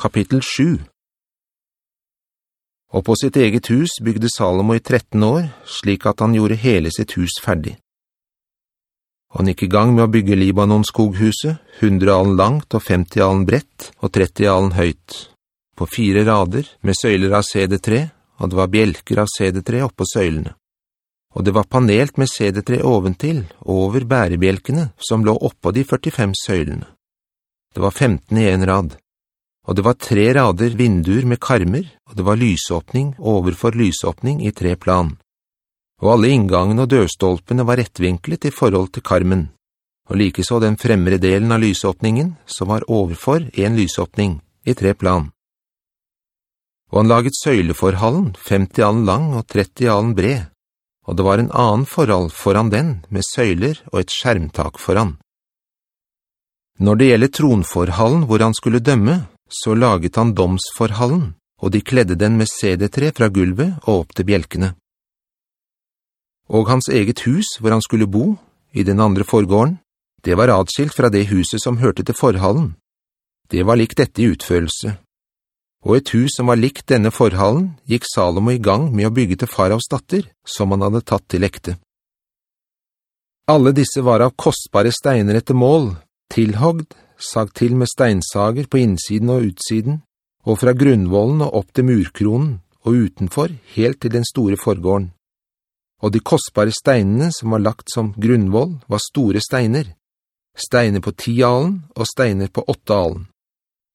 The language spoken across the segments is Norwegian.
Kapittel 7 Og på sitt eget hus bygde Salomo i 13 år, slik at han gjorde hele sitt hus ferdig. Han gikk i gang med å bygge Libanon-skoghuset, 100 alen langt og 50 alen brett og 30 alen høyt, på fire rader med søyler av CD3, og det var bjelker av CD3 oppå søylene. Og det var panelt med CD3 oventil, over bærebjelkene, som lå oppå de 45 søylene. Det var 15 i en rad og det var tre rader vinduer med karmer, og det var lysåpning overfor lysåpning i tre plan. Og alle inngangene og dørstolpene var rettvinklet i forhold til karmen, og likeså den fremre delen av lysåpningen, som var overfor en lysåpning i tre plan. Og han laget søyleforhallen, 50 alen lang og 30 alen bred, og det var en annen forhold foran den med søyler og et skjermtak foran. Når det gjelder tronforhallen hvor han skulle dømme, så laget han domsforhallen, og de kledde den med sedetre fra gulvet og opp til bjelkene. Og hans eget hus, hvor han skulle bo, i den andre forgården, det var adskilt fra det huset som hørte til forhallen. Det var likt dette i utførelse. Og et hus som var likt denne forhallen, gikk Salomo i gang med å bygge til Faravs datter, som han hadde tatt til ekte. Alle disse var av kostbare steiner etter mål, tilhogd, sag til med steinsager på innsiden og utsiden, og fra grunnvollen og opp til murkronen, og utenfor, helt til den store forgården. Og de kostbare steinene som var lagt som grunnvoll var store steiner, steiner på ti alen og steiner på åtte alen.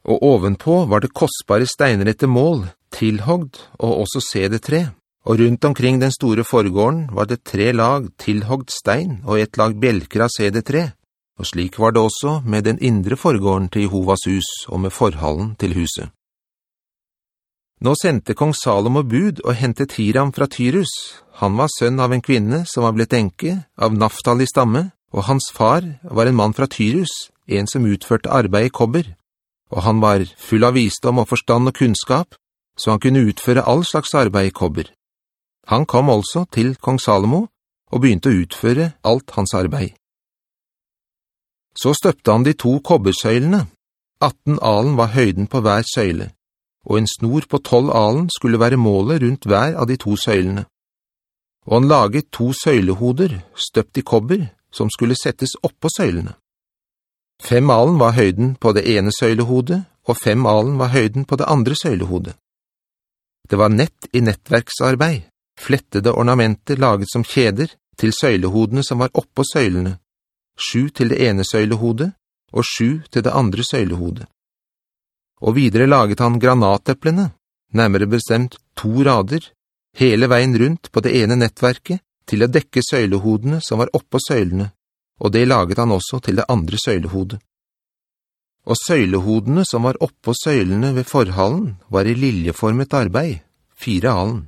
Og ovenpå var det kostbare steiner etter mål, tilhogd og også sedetre, og rundt omkring den store forgården var det tre lag tilhogd stein og et lag bjelker av sedetre, og slik var det også med den indre forgården til Jehovas hus og med forhallen til huset. Nå sendte kong Salomo bud og hentet Hiram fra Tyrus. Han var sønn av en kvinne som var blitt enke av Naftal i stamme, og hans far var en mann fra Tyrus, en som utførte arbeid i kobber. Og han var full av visdom og forstand og kunnskap, så han kunne utføre all slags arbeid i kobber. Han kom altså til kong Salomo og begynte å utføre alt hans arbeid. Så støpte han de to kobbersøylene. 18 alen var høyden på hver søyle, og en snor på 12 alen skulle være målet rundt hver av de to søylene. Og han laget to søylehoder, støpt i kobber, som skulle settes opp på søylene. Fem alen var høyden på det ene søylehodet, og fem alen var høyden på det andre søylehodet. Det var nett i nettverksarbeid, flettede ornamenter laget som kjeder til søylehodene som var oppå søylene, sju til det ene søylehodet, og sju til det andre søylehodet. Og videre laget han granateplene, nærmere bestemt to rader, hele veien rundt på det ene nettverket, til å dekke søylehodene som var oppå søylene, og det laget han også til det andre søylehodet. Og søylehodene som var oppå søylene ved forhallen var i liljeformet arbeid, fire alen.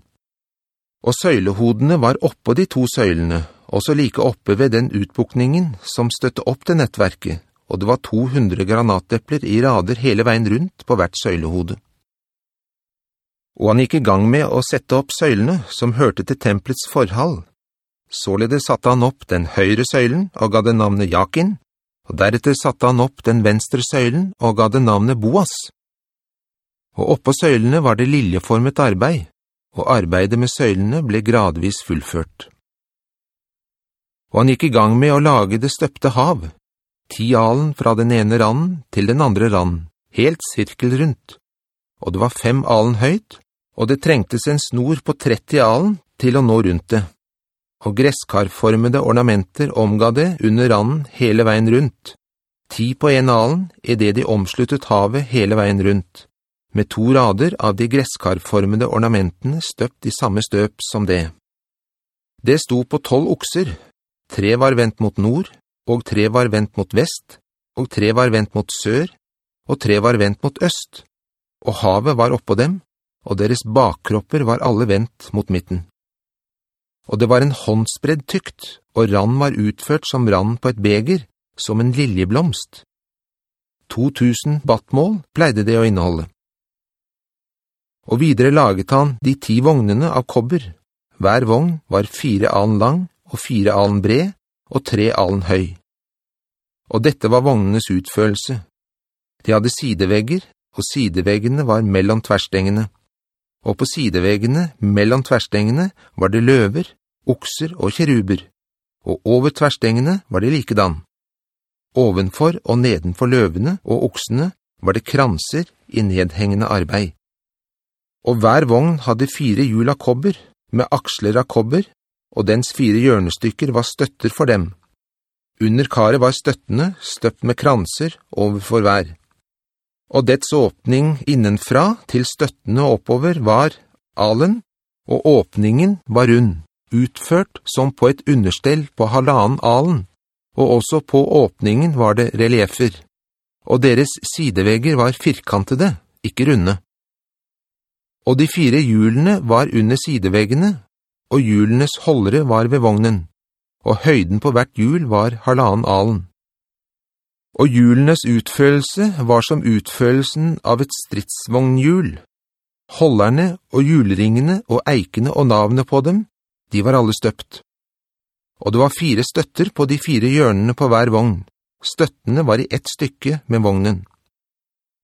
Og søylehodene var oppå de to søylene, også like oppe ved den utbukningen som støtte opp til nettverket, og det var 200 granatepler i rader hele veien rundt på hvert søylehode. Og han gikk i gang med å sette opp søylene som hørte til templets forhall. Således satte han opp den høyre søylen og ga det navnet Jakin, og deretter satte han opp den venstre søylen og ga det navnet Boas. Og oppå søylene var det liljeformet arbeid, og arbeidet med søylene ble gradvis fullført og han gikk i gang med å lage det støpte hav, ti alen fra den ene randen til den andre randen, helt sirkel rundt. Og det var fem alen høyt, og det trengtes en snor på 30 alen til å nå rundt det. Og gresskarformede ornamenter omga det under randen hele veien rundt. Ti på en alen er det de omsluttet havet hele veien rundt, med to rader av de gresskarformede ornamentene støpt i samme støp som det. Det sto på tolv okser, Tre var vendt mot nord, og tre var vendt mot vest, og tre var vendt mot sør, og tre var vendt mot øst, og havet var oppå dem, og deres bakkropper var alle vendt mot midten. Og det var en håndspredd tykt, og rann var utført som rann på et beger, som en liljeblomst. 2000 battmål pleide det å inneholde. Og videre laget han de ti vognene av kobber. Hver vogn var fire an lang og fire alen bred, og tre alen høy. Og dette var vognenes utførelse. De hadde sidevegger, og sideveggene var mellom tverstengene. Og på sideveggene mellom tverstengene var det løver, okser og kjeruber, og over tverstengene var det likedan. Ovenfor og nedenfor løvene og oksene var det kranser i nedhengende arbeid. Og hver vogn hadde fire hjul av kobber, med aksler av kobber, og dens fire hjørnestykker var støtter for dem. Under karet var støttene støpt med kranser overfor hver. Og dets åpning innenfra til støttene oppover var alen, og åpningen var rund, utført som på et understell på halvannen alen, og også på åpningen var det reliefer, og deres sidevegger var firkantede, ikke runde. Og de fire hjulene var under sideveggene, og hjulenes holdere var ved vognen, og høyden på hvert hjul var halvannen alen. Og hjulenes utførelse var som utførelsen av et stridsvognhjul. Holderne og hjulringene og eikene og navnene på dem, de var alle støpt. Og det var fire støtter på de fire hjørnene på hver vogn. Støttene var i ett stykke med vognen.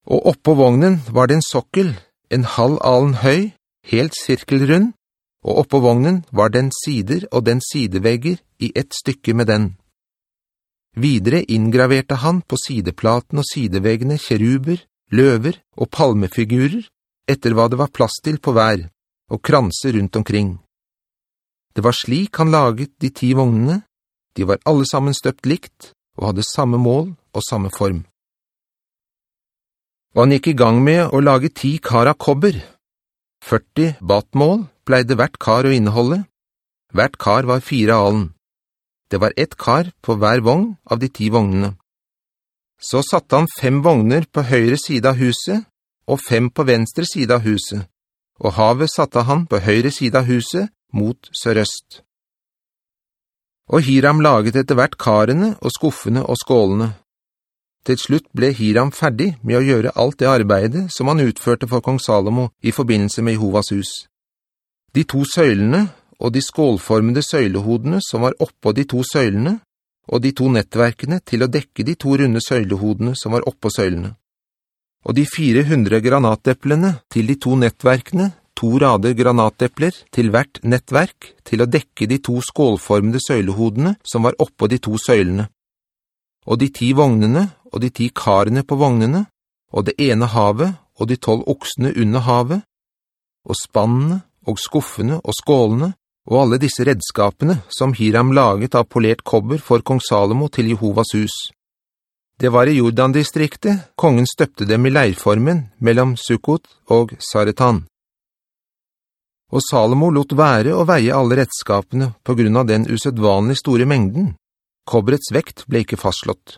Og oppå vognen var det en sokkel, en halv alen høy, helt sirkelrund, og oppå vognen var den sider og den sidevegger i ett stykke med den. Videre inngraverte han på sideplaten og sideveggene kjeruber, løver og palmefigurer, etter hva det var plass til på hver, og kranser rundt omkring. Det var slik han laget de ti vognene, de var alle sammen støpt likt, og hadde samme mål og samme form. Og han gikk i gang med å lage ti kar av kobber. 40 batmål pleide hvert kar å inneholde. Hvert kar var fire alen. Det var ett kar på hver vogn av de ti vognene. Så satte han fem vogner på høyre side av huset, og fem på venstre side av huset, og havet satte han på høyre side av huset mot sørøst. Og Hiram laget etter hvert karene og skuffene og skålene. Til slutt ble Hiram ferdig med å gjøre alt det arbeidet som han utførte for kong Salomo i forbindelse med Jehovas hus. De to søylene og de skålformede søylehodene som var oppå de to søylene, og de to nettverkene til å dekke de to runde søylehodene som var oppå søylene. Og de 400 granateplene til de to nettverkene to rader granatepler til hvert nettverk til å dekke de to skålformede søylehodene som var oppå de to søylene. Og de ti vognene og de ti karene på vognene, og det ene havet og de tolv oksene under havet, og spannene og skuffene og skålene, og alle disse redskapene som Hiram laget av polert kobber for kong Salomo til Jehovas hus. Det var i Jordan-distriktet kongen støpte dem i leirformen mellom Sukkot og Saretan og Salomo lot være å veie alle redskapene på grunn av den usedvanlig store mengden. Kobberets vekt ble ikke fastslått.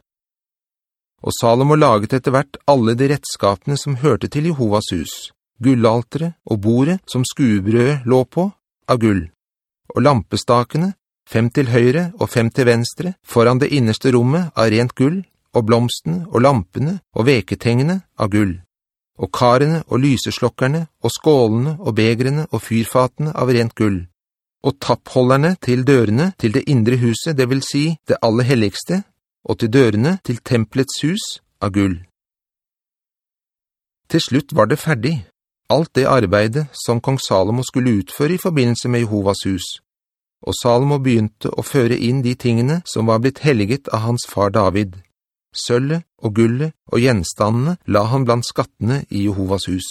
Og Salomo laget etter hvert alle de redskapene som hørte til Jehovas hus, gullaltere og bordet som skuebrødet lå på, av gull, og lampestakene, fem til høyre og fem til venstre, foran det innerste rommet av rent gull, og blomstene og lampene og veketengene av gull. Og karene og lyseslokkerne og skålene og begrene og fyrfatene av rent gull, og tappholderne til dørene til det indre huset, det vil si det aller helligste, og til dørene til templets hus av gull. Til slutt var det ferdig, alt det arbeidet som kong Salomo skulle utføre i forbindelse med Jehovas hus, og Salomo begynte å føre inn de tingene som var blitt helliget av hans far David. Sølle og gullet og gjenstandene la han blant skattene i Jehovas hus.